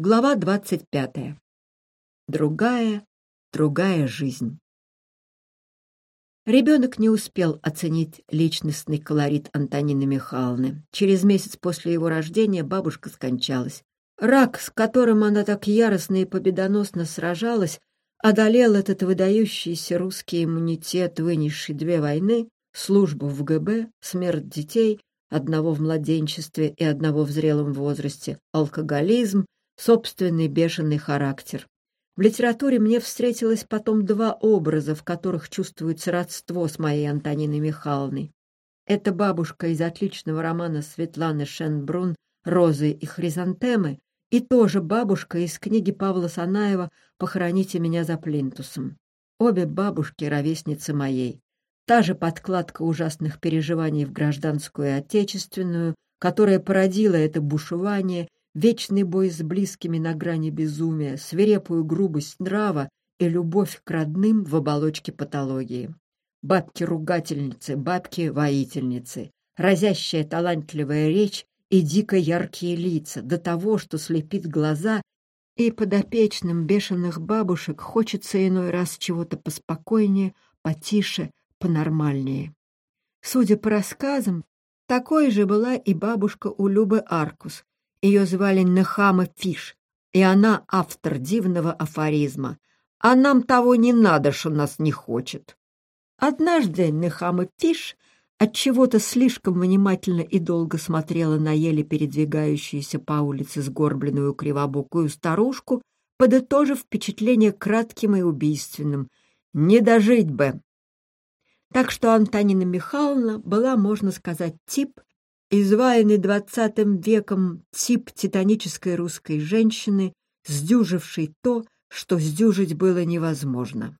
Глава двадцать пятая. Другая, другая жизнь. Ребенок не успел оценить личностный колорит Антонины Михайловны. Через месяц после его рождения бабушка скончалась. Рак, с которым она так яростно и победоносно сражалась, одолел этот выдающийся русский иммунитет, вынесший две войны, службу в ГБ, смерть детей, одного в младенчестве и одного в зрелом возрасте, алкоголизм, собственный бешеный характер. В литературе мне встретилось потом два образа, в которых чувствуется родство с моей Антониной Михайловной. Это бабушка из отличного романа Светланы Шенбрун «Розы и хризантемы» и тоже бабушка из книги Павла Санаева «Похороните меня за плинтусом». Обе бабушки — ровесницы моей. Та же подкладка ужасных переживаний в гражданскую и отечественную, которая породила это бушевание вечный бой с близкими на грани безумия, свирепую грубость нрава и любовь к родным в оболочке патологии. Бабки-ругательницы, бабки-воительницы, разящая талантливая речь и дико яркие лица, до того, что слепит глаза, и подопечным бешеных бабушек хочется иной раз чего-то поспокойнее, потише, понормальнее. Судя по рассказам, такой же была и бабушка у Любы Аркус, ее звали Нехама Фиш, и она автор дивного афоризма. «А нам того не надо, что нас не хочет». Однажды Нехама Фиш отчего-то слишком внимательно и долго смотрела на еле передвигающуюся по улице сгорбленную кривобокую старушку, подытожив впечатление кратким и убийственным. «Не дожить бы!» Так что Антонина Михайловна была, можно сказать, тип, изваянный двадцатым веком тип титанической русской женщины, сдюжившей то, что сдюжить было невозможно.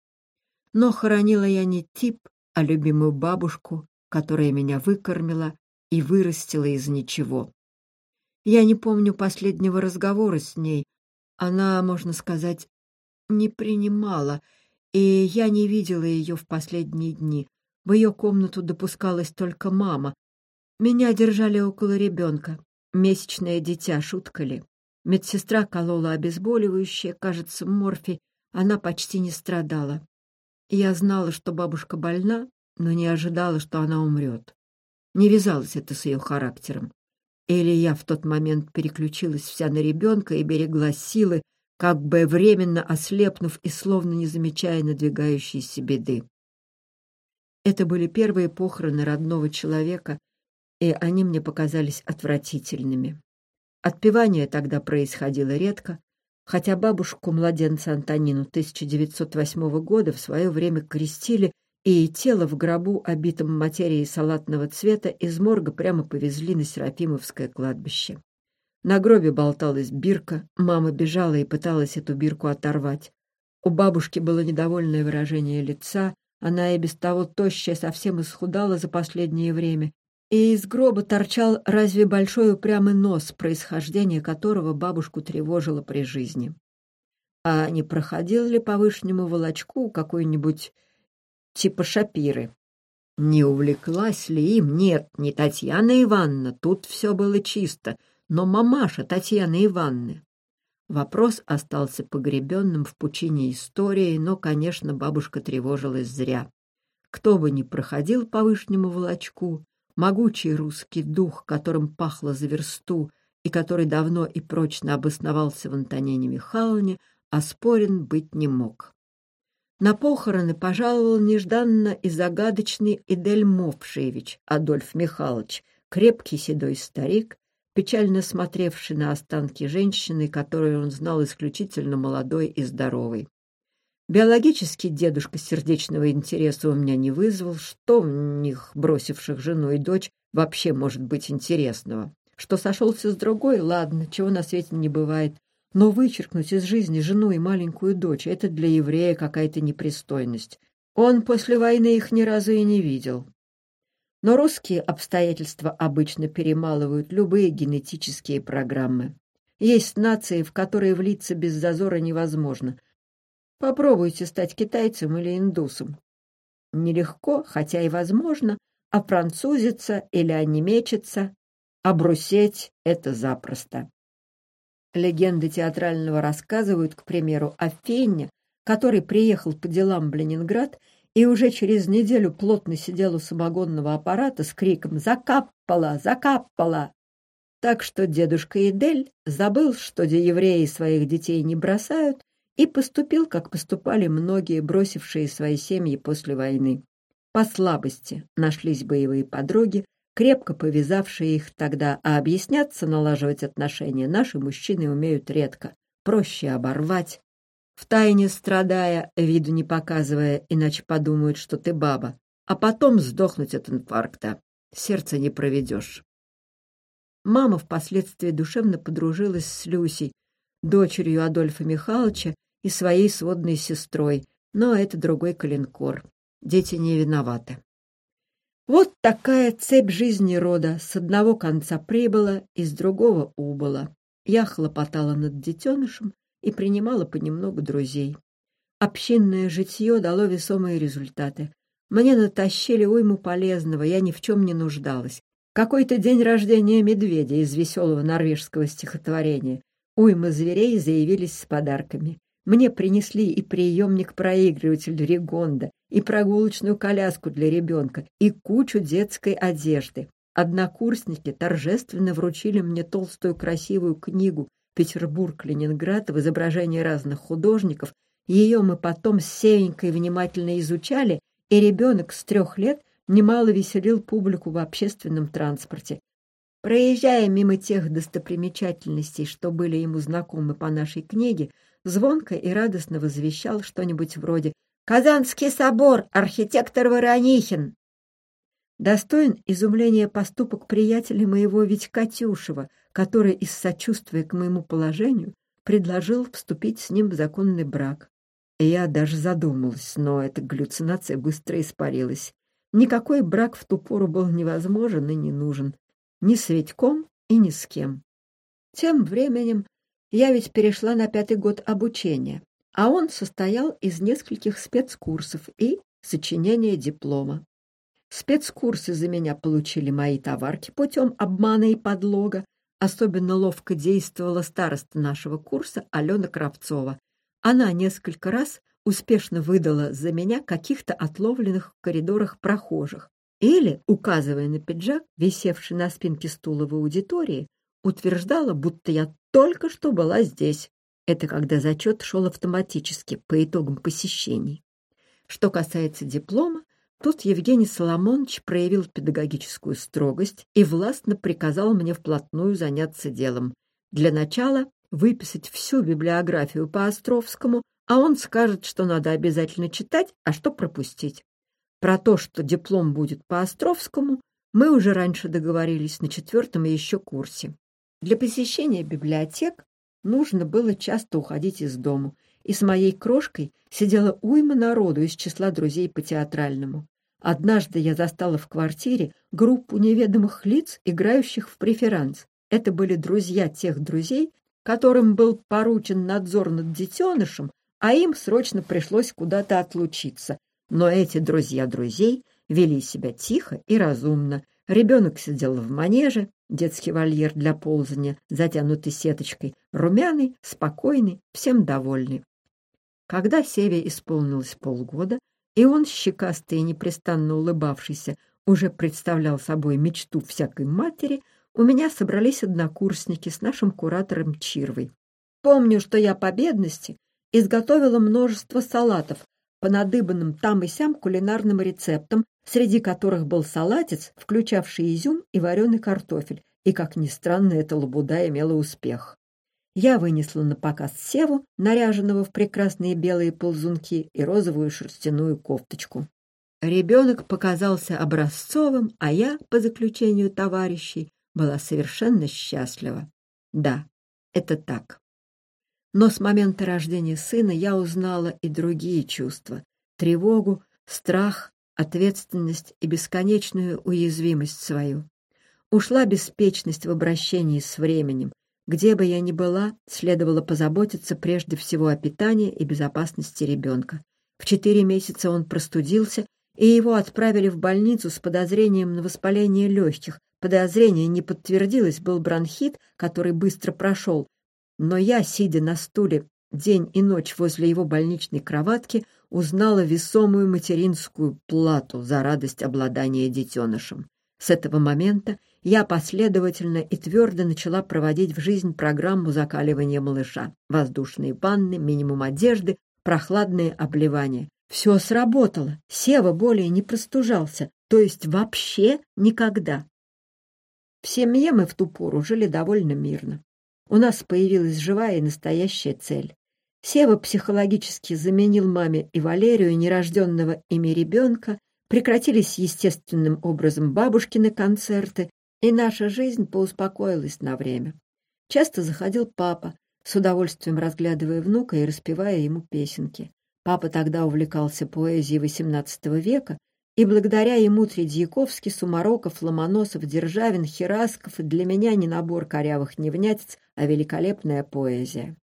Но хоронила я не тип, а любимую бабушку, которая меня выкормила и вырастила из ничего. Я не помню последнего разговора с ней. Она, можно сказать, не принимала, и я не видела ее в последние дни. В ее комнату допускалась только мама, меня держали около ребенка. Месячное дитя, шутка ли. Медсестра колола обезболивающее, кажется, морфий. Она почти не страдала. Я знала, что бабушка больна, но не ожидала, что она умрет. Не вязалось это с ее характером. Или я в тот момент переключилась вся на ребенка и берегла силы, как бы временно ослепнув и словно не замечая надвигающейся беды. Это были первые похороны родного человека, и они мне показались отвратительными. Отпевание тогда происходило редко, хотя бабушку младенца Антонину 1908 года в свое время крестили, и тело в гробу, обитом материей салатного цвета, из морга прямо повезли на Серафимовское кладбище. На гробе болталась бирка, мама бежала и пыталась эту бирку оторвать. У бабушки было недовольное выражение лица, она и без того тощая совсем исхудала за последнее время, и из гроба торчал разве большой упрямый нос, происхождение которого бабушку тревожило при жизни. А не проходил ли по вышнему волочку какой-нибудь типа шапиры? Не увлеклась ли им? Нет, не Татьяна Ивановна, тут все было чисто, но мамаша Татьяны Ивановны. Вопрос остался погребенным в пучине истории, но, конечно, бабушка тревожилась зря. Кто бы ни проходил по вышнему волочку, могучий русский дух, которым пахло за версту и который давно и прочно обосновался в Антонине Михайловне, оспорен быть не мог. На похороны пожаловал нежданно и загадочный Идель Мовшевич Адольф Михайлович, крепкий седой старик, печально смотревший на останки женщины, которую он знал исключительно молодой и здоровой. Биологический дедушка сердечного интереса у меня не вызвал. Что в них, бросивших жену и дочь, вообще может быть интересного? Что сошелся с другой, ладно, чего на свете не бывает. Но вычеркнуть из жизни жену и маленькую дочь — это для еврея какая-то непристойность. Он после войны их ни разу и не видел. Но русские обстоятельства обычно перемалывают любые генетические программы. Есть нации, в которые влиться без зазора невозможно — Попробуйте стать китайцем или индусом. Нелегко, хотя и возможно, а французиться или онемечиться, а брусеть — это запросто. Легенды театрального рассказывают, к примеру, о Фенне, который приехал по делам в Ленинград и уже через неделю плотно сидел у самогонного аппарата с криком «Закаппала! Закаппала!». Так что дедушка Идель забыл, что евреи своих детей не бросают, и поступил, как поступали многие, бросившие свои семьи после войны. По слабости нашлись боевые подруги, крепко повязавшие их тогда, а объясняться, налаживать отношения наши мужчины умеют редко. Проще оборвать, втайне страдая, виду не показывая, иначе подумают, что ты баба, а потом сдохнуть от инфаркта. Сердце не проведешь. Мама впоследствии душевно подружилась с Люсей, дочерью Адольфа Михайловича и своей сводной сестрой, но это другой коленкор. Дети не виноваты. Вот такая цепь жизни рода. С одного конца прибыла, из другого убыла. Я хлопотала над детенышем, и принимала понемногу друзей. Общинное житье дало весомые результаты. Мне натащили уйму полезного, я ни в чем не нуждалась. Какой-то день рождения медведя из веселого норвежского стихотворения. Уйма зверей заявились с подарками. Мне принесли и приемник-проигрыватель Ригонда, и прогулочную коляску для ребенка, и кучу детской одежды. Однокурсники торжественно вручили мне толстую красивую книгу Петербург, Ленинград в изображении разных художников. Ее мы потом с Сеенькой внимательно изучали, и ребенок с трех лет немало веселил публику в общественном транспорте. Проезжая мимо тех достопримечательностей, что были ему знакомы по нашей книге, звонко и радостно возвещал что-нибудь вроде «Казанский собор! Архитектор Воронихин!» Достоин изумления поступок приятеля моего ведь Катюшева, который из сочувствия к моему положению предложил вступить с ним в законный брак. И я даже задумалась, но эта галлюцинация быстро испарилась. Никакой брак в ту пору был невозможен и не нужен. Ни с Витьком и ни с кем. Тем временем я ведь перешла на пятый год обучения, а он состоял из нескольких спецкурсов и сочинения диплома. Спецкурсы за меня получили мои товарки путем обмана и подлога. Особенно ловко действовала староста нашего курса Алена Кравцова. Она несколько раз успешно выдала за меня каких-то отловленных в коридорах прохожих. Или, указывая на пиджак, висевший на спинке стула в аудитории, утверждала, будто я только что была здесь. Это когда зачет шел автоматически по итогам посещений. Что касается диплома, Тут Евгений Соломонович проявил педагогическую строгость и властно приказал мне вплотную заняться делом. Для начала выписать всю библиографию по Островскому, а он скажет, что надо обязательно читать, а что пропустить. Про то, что диплом будет по Островскому, мы уже раньше договорились на четвертом еще курсе. Для посещения библиотек нужно было часто уходить из дому, и с моей крошкой сидела уйма народу из числа друзей по театральному. Однажды я застала в квартире группу неведомых лиц, играющих в преферанс. Это были друзья тех друзей, которым был поручен надзор над детенышем, а им срочно пришлось куда-то отлучиться. Но эти друзья друзей вели себя тихо и разумно. Ребенок сидел в манеже, детский вольер для ползания, затянутый сеточкой, румяный, спокойный, всем довольный. Когда Севе исполнилось полгода, и он, щекастый и непрестанно улыбавшийся, уже представлял собой мечту всякой матери, у меня собрались однокурсники с нашим куратором Чирвой. Помню, что я по бедности изготовила множество салатов по надыбанным там и сям кулинарным рецептам, среди которых был салатец, включавший изюм и вареный картофель, и, как ни странно, эта лабуда имела успех. Я вынесла на показ Севу, наряженного в прекрасные белые ползунки и розовую шерстяную кофточку. Ребенок показался образцовым, а я, по заключению товарищей, была совершенно счастлива. Да, это так. Но с момента рождения сына я узнала и другие чувства — тревогу, страх, ответственность и бесконечную уязвимость свою. Ушла беспечность в обращении с временем, где бы я ни была, следовало позаботиться прежде всего о питании и безопасности ребенка. В четыре месяца он простудился, и его отправили в больницу с подозрением на воспаление легких. Подозрение не подтвердилось, был бронхит, который быстро прошел. но я, сидя на стуле день и ночь возле его больничной кроватки, узнала весомую материнскую плату за радость обладания детенышем. С этого момента я последовательно и твердо начала проводить в жизнь программу закаливания малыша. Воздушные ванны, минимум одежды, прохладные обливания. Все сработало. Сева более не простужался, то есть вообще никогда. В семье мы в ту пору жили довольно мирно. У нас появилась живая и настоящая цель. Сева психологически заменил маме и Валерию, нерожденного ими ребенка, прекратились естественным образом бабушкины концерты, и наша жизнь поуспокоилась на время. Часто заходил папа, с удовольствием разглядывая внука и распевая ему песенки. Папа тогда увлекался поэзией XVIII века, и благодаря ему Тредьяковский, Сумароков, Ломоносов, Державин, Херасков для меня не набор корявых невнятиц, а великолепная поэзия.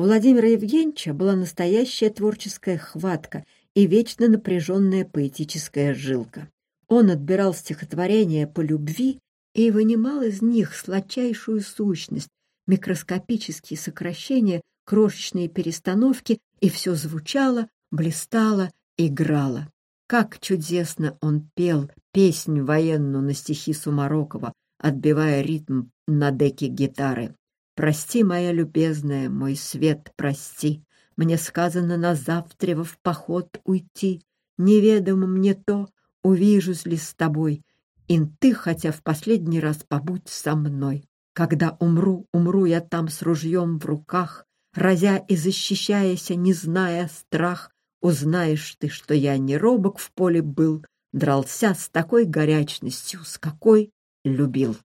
У Владимира Евгеньевича была настоящая творческая хватка и вечно напряженная поэтическая жилка. Он отбирал стихотворения по любви и вынимал из них сладчайшую сущность, микроскопические сокращения, крошечные перестановки, и все звучало, блистало, играло. Как чудесно он пел песнь военную на стихи Сумарокова, отбивая ритм на деке гитары. «Прости, моя любезная, мой свет, прости, мне сказано на завтра в поход уйти, неведомо мне то, увижусь ли с тобой, и ты хотя в последний раз побудь со мной. Когда умру, умру я там с ружьем в руках, разя и защищаясь, не зная страх, узнаешь ты, что я не робок в поле был, дрался с такой горячностью, с какой любил.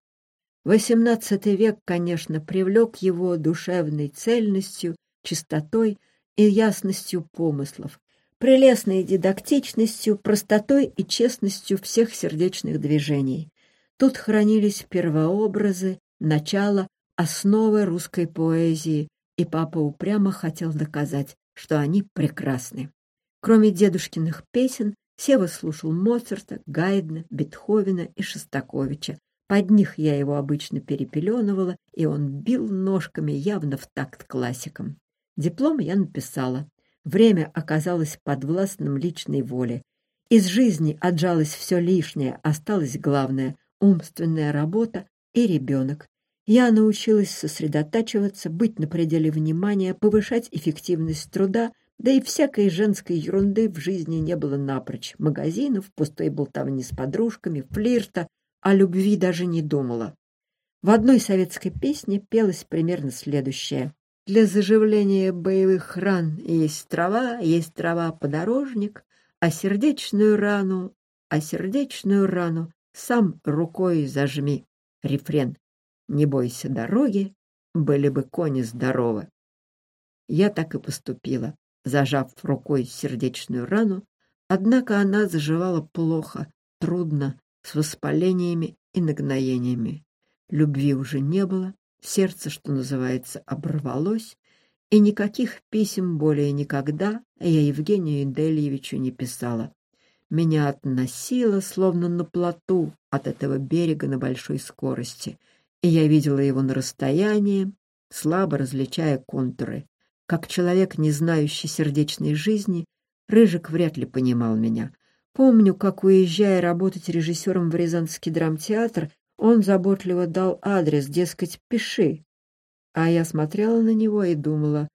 Восемнадцатый век, конечно, привлек его душевной цельностью, чистотой и ясностью помыслов, прелестной дидактичностью, простотой и честностью всех сердечных движений. Тут хранились первообразы, начало, основы русской поэзии, и папа упрямо хотел доказать, что они прекрасны. Кроме дедушкиных песен, Сева слушал Моцарта, Гайдна, Бетховена и Шостаковича. Под них я его обычно перепеленывала, и он бил ножками явно в такт классикам. Диплом я написала. Время оказалось подвластным личной воле. Из жизни отжалось все лишнее, осталось главное — умственная работа и ребенок. Я научилась сосредотачиваться, быть на пределе внимания, повышать эффективность труда, да и всякой женской ерунды в жизни не было напрочь. Магазинов, пустой болтовни с подружками, флирта, о любви даже не думала. В одной советской песне пелось примерно следующее. Для заживления боевых ран есть трава, есть трава-подорожник, а сердечную рану, а сердечную рану сам рукой зажми. Рефрен. Не бойся дороги, были бы кони здоровы. Я так и поступила, зажав рукой сердечную рану, однако она заживала плохо, трудно, с воспалениями и нагноениями. Любви уже не было, Сердце, что называется, оборвалось, и никаких писем более никогда я Евгению Индельевичу не писала. Меня относило, словно на плоту от этого берега на большой скорости, и я видела его на расстоянии, слабо различая контуры. Как человек, не знающий сердечной жизни, Рыжик вряд ли понимал меня. Помню, как, уезжая работать режиссером в Рязанский драмтеатр, он заботливо дал адрес, дескать, пиши. А я смотрела на него и думала,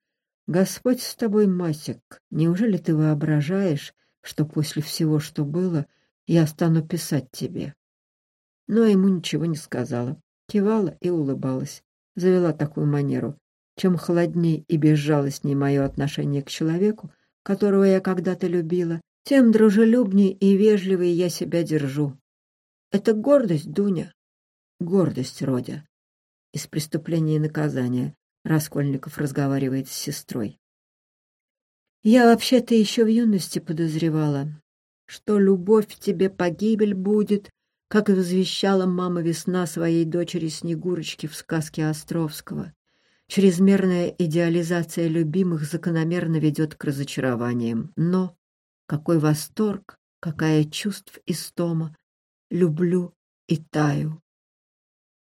«Господь с тобой, Масик, неужели ты воображаешь, что после всего, что было, я стану писать тебе?» Но ему ничего не сказала, кивала и улыбалась, завела такую манеру. Чем холоднее и безжалостнее мое отношение к человеку, которого я когда-то любила, тем дружелюбнее и вежливее я себя держу. Это гордость, Дуня, гордость Родя. Из преступления и наказания Раскольников разговаривает с сестрой. Я вообще-то еще в юности подозревала, что любовь тебе погибель будет, как и возвещала мама Весна своей дочери Снегурочке в сказке Островского. Чрезмерная идеализация любимых закономерно ведет к разочарованиям. Но какой восторг, какая чувств истома! Люблю и таю.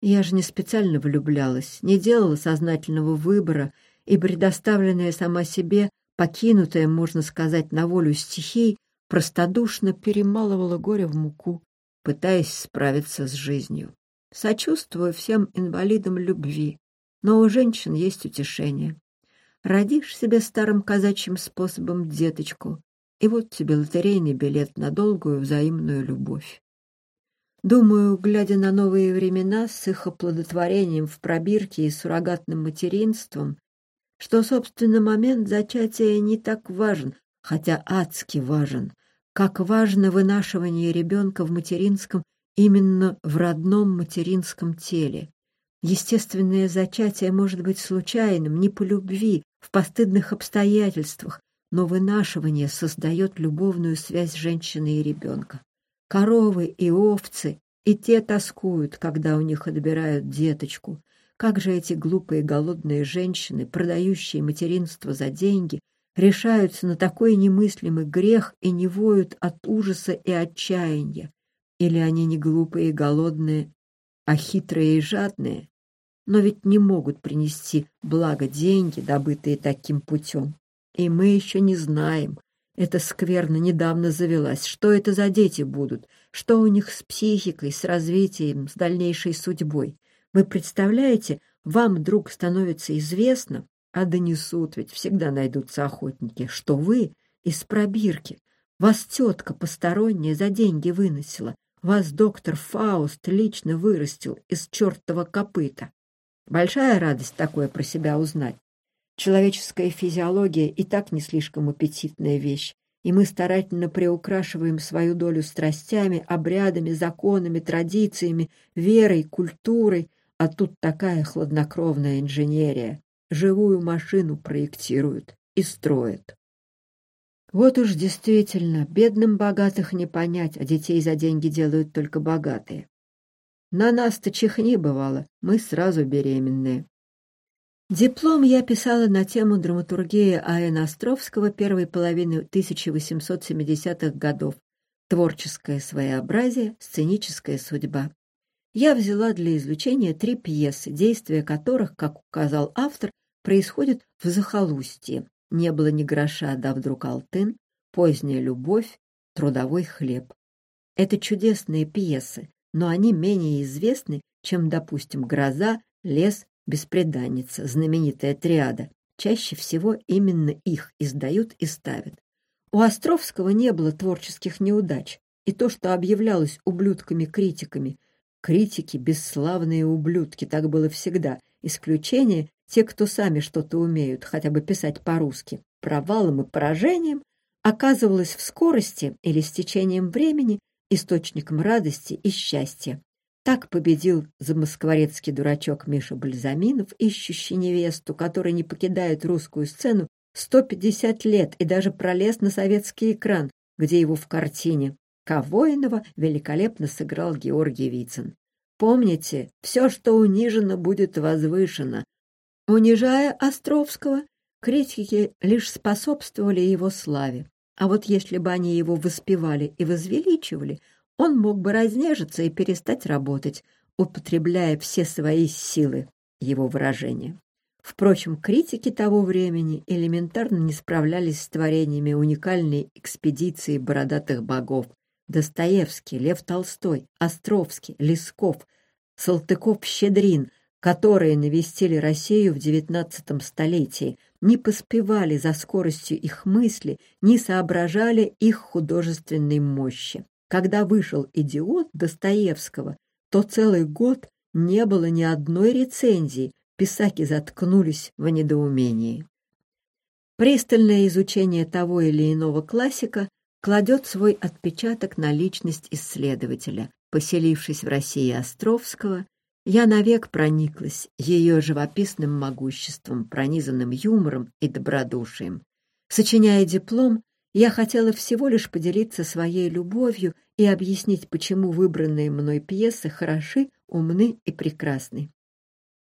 Я же не специально влюблялась, не делала сознательного выбора, и предоставленная сама себе, покинутая, можно сказать, на волю стихий, простодушно перемалывала горе в муку, пытаясь справиться с жизнью. Сочувствую всем инвалидам любви, но у женщин есть утешение. Родишь себе старым казачьим способом деточку, и вот тебе лотерейный билет на долгую взаимную любовь. Думаю, глядя на новые времена с их оплодотворением в пробирке и суррогатным материнством, что, собственно, момент зачатия не так важен, хотя адски важен, как важно вынашивание ребенка в материнском, именно в родном материнском теле. Естественное зачатие может быть случайным, не по любви, в постыдных обстоятельствах, но вынашивание создает любовную связь женщины и ребенка. Коровы и овцы, и те тоскуют, когда у них отбирают деточку. Как же эти глупые голодные женщины, продающие материнство за деньги, решаются на такой немыслимый грех и не воют от ужаса и отчаяния? Или они не глупые и голодные, а хитрые и жадные? Но ведь не могут принести благо деньги, добытые таким путем. И мы еще не знаем, эта скверно недавно завелась. Что это за дети будут? Что у них с психикой, с развитием, с дальнейшей судьбой? Вы представляете, вам вдруг становится известно, а донесут, ведь всегда найдутся охотники, что вы из пробирки. Вас тетка посторонняя за деньги выносила. Вас доктор Фауст лично вырастил из чертова копыта. Большая радость такое про себя узнать. Человеческая физиология и так не слишком аппетитная вещь, и мы старательно приукрашиваем свою долю страстями, обрядами, законами, традициями, верой, культурой, а тут такая хладнокровная инженерия. Живую машину проектируют и строят. Вот уж действительно, бедным богатых не понять, а детей за деньги делают только богатые. На нас-то чихни бывало, мы сразу беременные. Диплом я писала на тему драматургии А.Н. Островского первой половины 1870-х годов «Творческое своеобразие, сценическая судьба». Я взяла для изучения три пьесы, действия которых, как указал автор, происходят в захолустье. Не было ни гроша, да вдруг алтын, поздняя любовь, трудовой хлеб. Это чудесные пьесы, но они менее известны, чем, допустим, «Гроза», «Лес», беспреданница, знаменитая триада. Чаще всего именно их издают и ставят. У Островского не было творческих неудач, и то, что объявлялось ублюдками-критиками, критики — бесславные ублюдки, так было всегда, исключение — те, кто сами что-то умеют, хотя бы писать по-русски, провалом и поражением, оказывалось в скорости или с течением времени источником радости и счастья, так победил замоскворецкий дурачок Миша Бальзаминов, ищущий невесту, который не покидает русскую сцену 150 лет и даже пролез на советский экран, где его в картине Ковоинова великолепно сыграл Георгий Вицин. Помните, все, что унижено, будет возвышено. Унижая Островского, критики лишь способствовали его славе. А вот если бы они его воспевали и возвеличивали, он мог бы разнежиться и перестать работать, употребляя все свои силы, его выражение. Впрочем, критики того времени элементарно не справлялись с творениями уникальной экспедиции бородатых богов. Достоевский, Лев Толстой, Островский, Лесков, Салтыков-Щедрин, которые навестили Россию в XIX столетии, не поспевали за скоростью их мысли, не соображали их художественной мощи. Когда вышел «Идиот» Достоевского, то целый год не было ни одной рецензии, писаки заткнулись в недоумении. Пристальное изучение того или иного классика кладет свой отпечаток на личность исследователя. Поселившись в России Островского, я навек прониклась ее живописным могуществом, пронизанным юмором и добродушием. Сочиняя диплом, я хотела всего лишь поделиться своей любовью и объяснить, почему выбранные мной пьесы хороши, умны и прекрасны.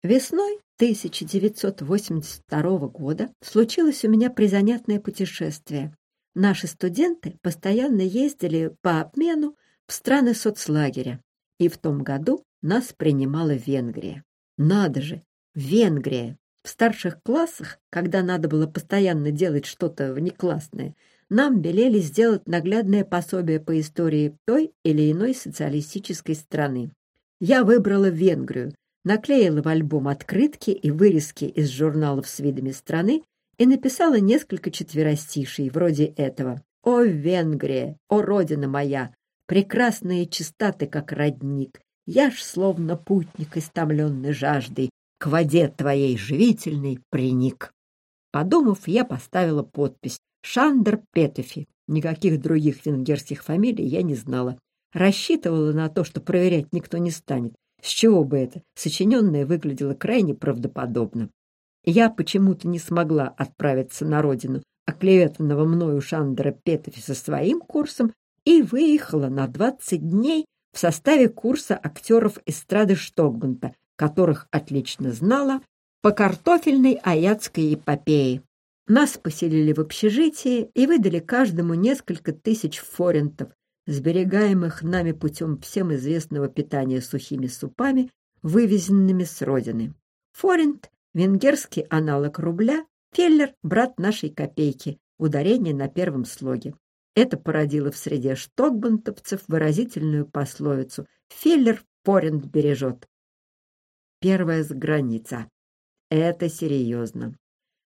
Весной 1982 года случилось у меня призанятное путешествие. Наши студенты постоянно ездили по обмену в страны соцлагеря, и в том году нас принимала Венгрия. Надо же, Венгрия! В старших классах, когда надо было постоянно делать что-то внеклассное, нам велели сделать наглядное пособие по истории той или иной социалистической страны. Я выбрала Венгрию, наклеила в альбом открытки и вырезки из журналов с видами страны и написала несколько четверостишей вроде этого. «О, Венгрия! О, родина моя! Прекрасные чистоты, как родник! Я ж словно путник, истомленный жаждой, к воде твоей живительной приник. Подумав, я поставила подпись «Шандер Петефи». Никаких других венгерских фамилий я не знала. Рассчитывала на то, что проверять никто не станет. С чего бы это? Сочиненное выглядело крайне правдоподобно. Я почему-то не смогла отправиться на родину оклеветанного мною Шандера Петефи со своим курсом и выехала на 20 дней в составе курса актеров эстрады Штокбанта, которых отлично знала, по картофельной аятской эпопее. Нас поселили в общежитии и выдали каждому несколько тысяч форентов, сберегаемых нами путем всем известного питания сухими супами, вывезенными с родины. Форент — венгерский аналог рубля, Феллер — брат нашей копейки, ударение на первом слоге. Это породило в среде штокбантовцев выразительную пословицу «Феллер Форент бережет». Первая с граница. Это серьезно.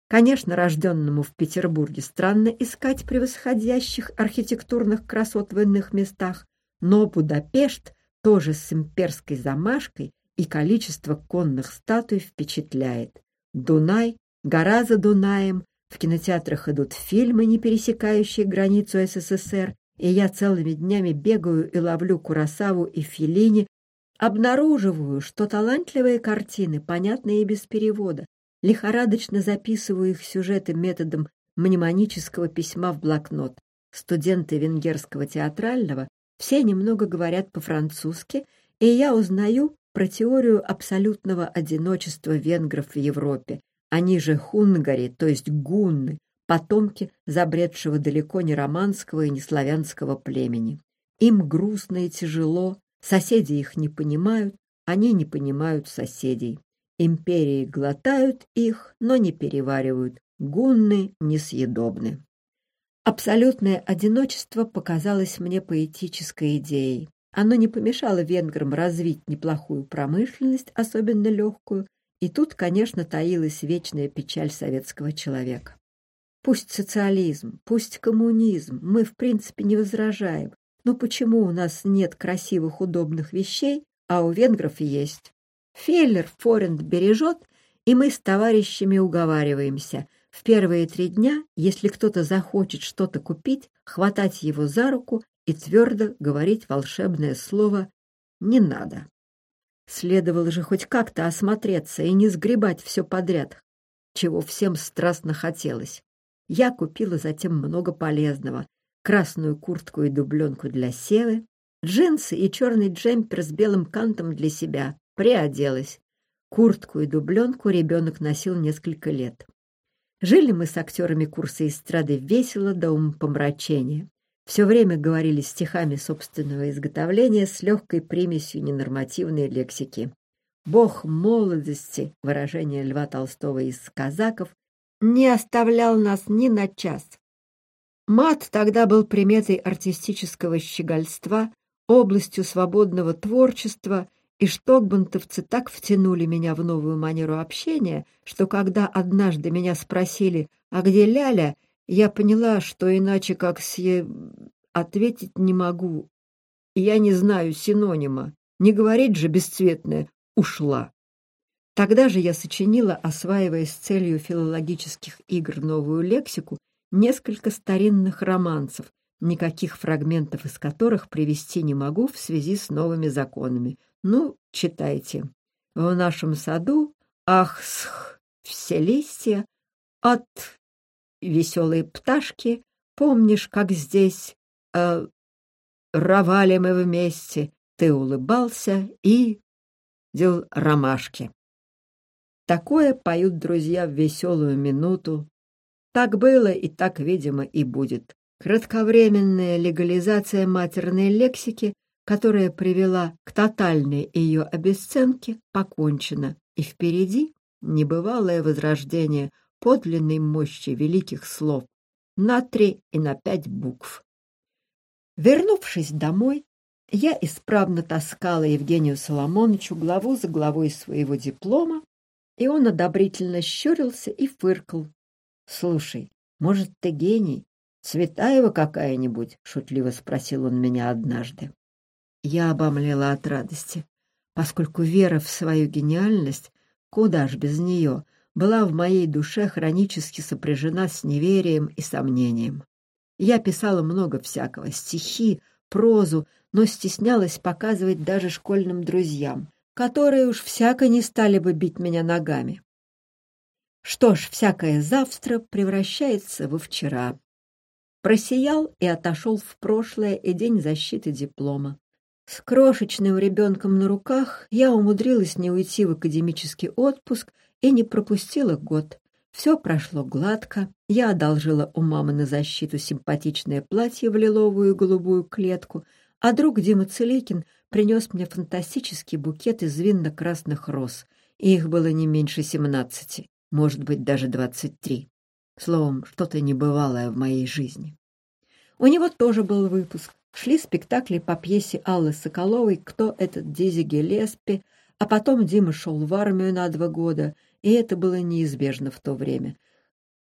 Конечно, рожденному в Петербурге странно искать превосходящих архитектурных красот в иных местах, но Будапешт тоже с имперской замашкой и количество конных статуй впечатляет. Дунай, гора за Дунаем, в кинотеатрах идут фильмы, не пересекающие границу СССР, и я целыми днями бегаю и ловлю Курасаву и Феллини Обнаруживаю, что талантливые картины понятны и без перевода. Лихорадочно записываю их сюжеты методом мнемонического письма в блокнот. Студенты венгерского театрального все немного говорят по-французски, и я узнаю про теорию абсолютного одиночества венгров в Европе. Они же хунгари, то есть гунны, потомки забредшего далеко не романского и не славянского племени. Им грустно и тяжело, Соседи их не понимают, они не понимают соседей. Империи глотают их, но не переваривают. Гунны несъедобны. Абсолютное одиночество показалось мне поэтической идеей. Оно не помешало венграм развить неплохую промышленность, особенно легкую, и тут, конечно, таилась вечная печаль советского человека. Пусть социализм, пусть коммунизм, мы, в принципе, не возражаем, но «Ну почему у нас нет красивых удобных вещей, а у венгров есть? Феллер Форент бережет, и мы с товарищами уговариваемся. В первые три дня, если кто-то захочет что-то купить, хватать его за руку и твердо говорить волшебное слово «не надо». Следовало же хоть как-то осмотреться и не сгребать все подряд, чего всем страстно хотелось. Я купила затем много полезного, красную куртку и дубленку для Севы, джинсы и черный джемпер с белым кантом для себя, приоделась. Куртку и дубленку ребенок носил несколько лет. Жили мы с актерами курса эстрады весело до умопомрачения. Все время говорили стихами собственного изготовления с легкой примесью ненормативной лексики. «Бог молодости» — выражение Льва Толстого из «Казаков» — не оставлял нас ни на час. Мат тогда был приметой артистического щегольства, областью свободного творчества, и штокбантовцы так втянули меня в новую манеру общения, что когда однажды меня спросили «А где Ляля?», я поняла, что иначе как сие ответить не могу. Я не знаю синонима. Не говорить же бесцветное «ушла». Тогда же я сочинила, осваивая с целью филологических игр новую лексику, несколько старинных романсов, никаких фрагментов из которых привести не могу в связи с новыми законами. Ну, читайте. В нашем саду, ах, сх, все листья, от веселые пташки, помнишь, как здесь э, ровали мы вместе, ты улыбался и дел ромашки. Такое поют друзья в веселую минуту, так было и так, видимо, и будет. Кратковременная легализация матерной лексики которая привела к тотальной ее обесценке, покончена, и впереди небывалое возрождение подлинной мощи великих слов на три и на пять букв. Вернувшись домой, я исправно таскала Евгению Соломоновичу главу за главой своего диплома, и он одобрительно щурился и фыркал. «Слушай, может, ты гений? Цветаева какая-нибудь?» — шутливо спросил он меня однажды. Я обомлела от радости, поскольку вера в свою гениальность, куда ж без нее, была в моей душе хронически сопряжена с неверием и сомнением. Я писала много всякого, стихи, прозу, но стеснялась показывать даже школьным друзьям, которые уж всяко не стали бы бить меня ногами. Что ж, всякое завтра превращается во вчера. Просиял и отошел в прошлое и день защиты диплома. С крошечным ребенком на руках я умудрилась не уйти в академический отпуск и не пропустила год. Все прошло гладко. Я одолжила у мамы на защиту симпатичное платье в лиловую и голубую клетку, а друг Дима Целикин принес мне фантастический букет из винно-красных роз, их было не меньше семнадцати, может быть, даже двадцать три. Словом, что-то небывалое в моей жизни. У него тоже был выпуск, Шли спектакли по пьесе Аллы Соколовой «Кто этот Дизи Гелеспи?», а потом Дима шел в армию на два года, и это было неизбежно в то время.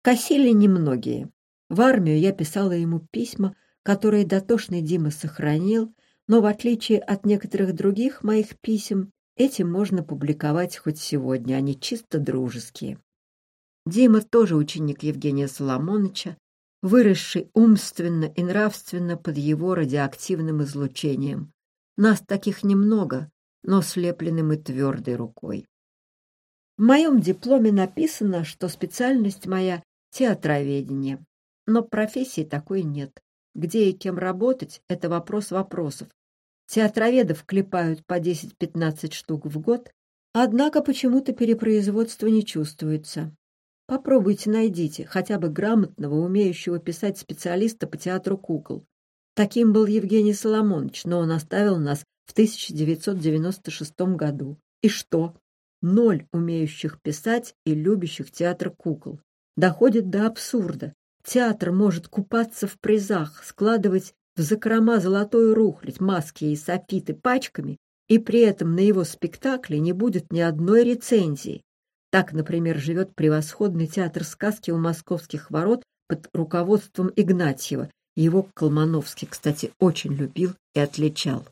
Косили немногие. В армию я писала ему письма, которые дотошный Дима сохранил, но в отличие от некоторых других моих писем, эти можно публиковать хоть сегодня, они чисто дружеские. Дима тоже ученик Евгения Соломоновича, выросший умственно и нравственно под его радиоактивным излучением. Нас таких немного, но слепленным и твердой рукой. В моем дипломе написано, что специальность моя — театроведение, но профессии такой нет. Где и кем работать — это вопрос вопросов. Театроведов клепают по 10-15 штук в год, однако почему-то перепроизводство не чувствуется. Попробуйте найдите хотя бы грамотного, умеющего писать специалиста по театру кукол. Таким был Евгений Соломонович, но он оставил нас в 1996 году. И что? Ноль умеющих писать и любящих театр кукол. Доходит до абсурда. Театр может купаться в призах, складывать в закрома золотую рухлядь, маски и софиты пачками, и при этом на его спектакле не будет ни одной рецензии. Так, например, живет превосходный театр сказки у московских ворот под руководством Игнатьева. Его Колмановский, кстати, очень любил и отличал.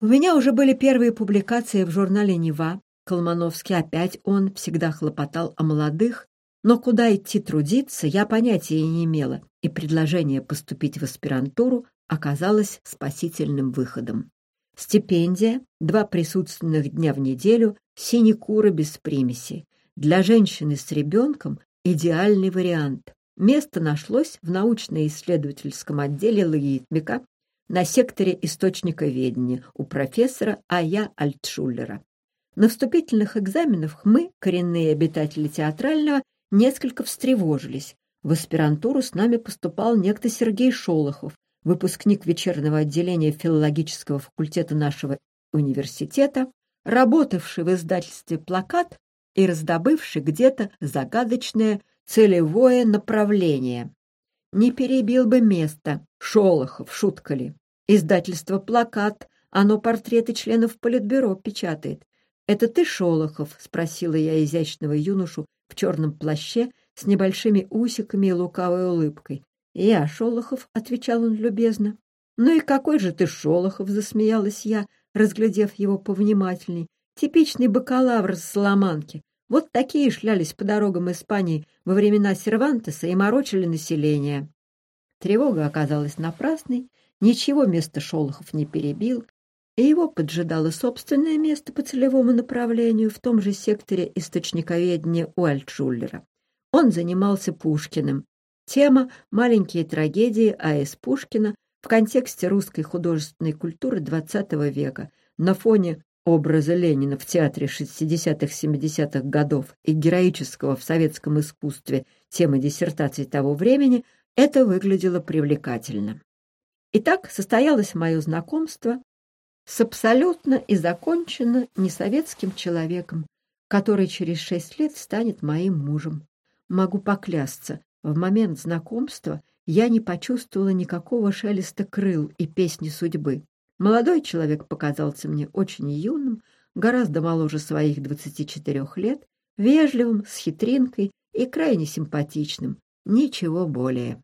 У меня уже были первые публикации в журнале «Нева». Колмановский опять он всегда хлопотал о молодых, но куда идти трудиться, я понятия не имела, и предложение поступить в аспирантуру оказалось спасительным выходом. Стипендия, два присутственных дня в неделю, синекуры без примеси. Для женщины с ребенком идеальный вариант. Место нашлось в научно-исследовательском отделе логитмика на секторе источника ведения у профессора А.Я. Альтшуллера. На вступительных экзаменах мы, коренные обитатели театрального, несколько встревожились. В аспирантуру с нами поступал некто Сергей Шолохов, выпускник вечернего отделения филологического факультета нашего университета, работавший в издательстве «Плакат» и раздобывший где-то загадочное целевое направление. Не перебил бы место, Шолохов, шутка ли. Издательство «Плакат», оно портреты членов Политбюро печатает. «Это ты, Шолохов?» — спросила я изящного юношу в черном плаще с небольшими усиками и лукавой улыбкой. «Я, Шолохов», — отвечал он любезно. «Ну и какой же ты Шолохов?» — засмеялась я, разглядев его повнимательней. Типичный бакалавр с Соломанки. Вот такие шлялись по дорогам Испании во времена Сервантеса и морочили население. Тревога оказалась напрасной, ничего место Шолохов не перебил, и его поджидало собственное место по целевому направлению в том же секторе источниковедения у Альтшуллера. Он занимался Пушкиным. Тема «Маленькие трагедии А.С. Пушкина» в контексте русской художественной культуры XX века на фоне образа Ленина в театре 60-70-х годов и героического в советском искусстве темы диссертации того времени, это выглядело привлекательно. Итак, состоялось мое знакомство, с абсолютно и законченно несоветским человеком, который через шесть лет станет моим мужем. Могу поклясться, в момент знакомства я не почувствовала никакого шелеста крыл и песни судьбы. Молодой человек показался мне очень юным, гораздо моложе своих 24 лет, вежливым, с хитринкой и крайне симпатичным. Ничего более.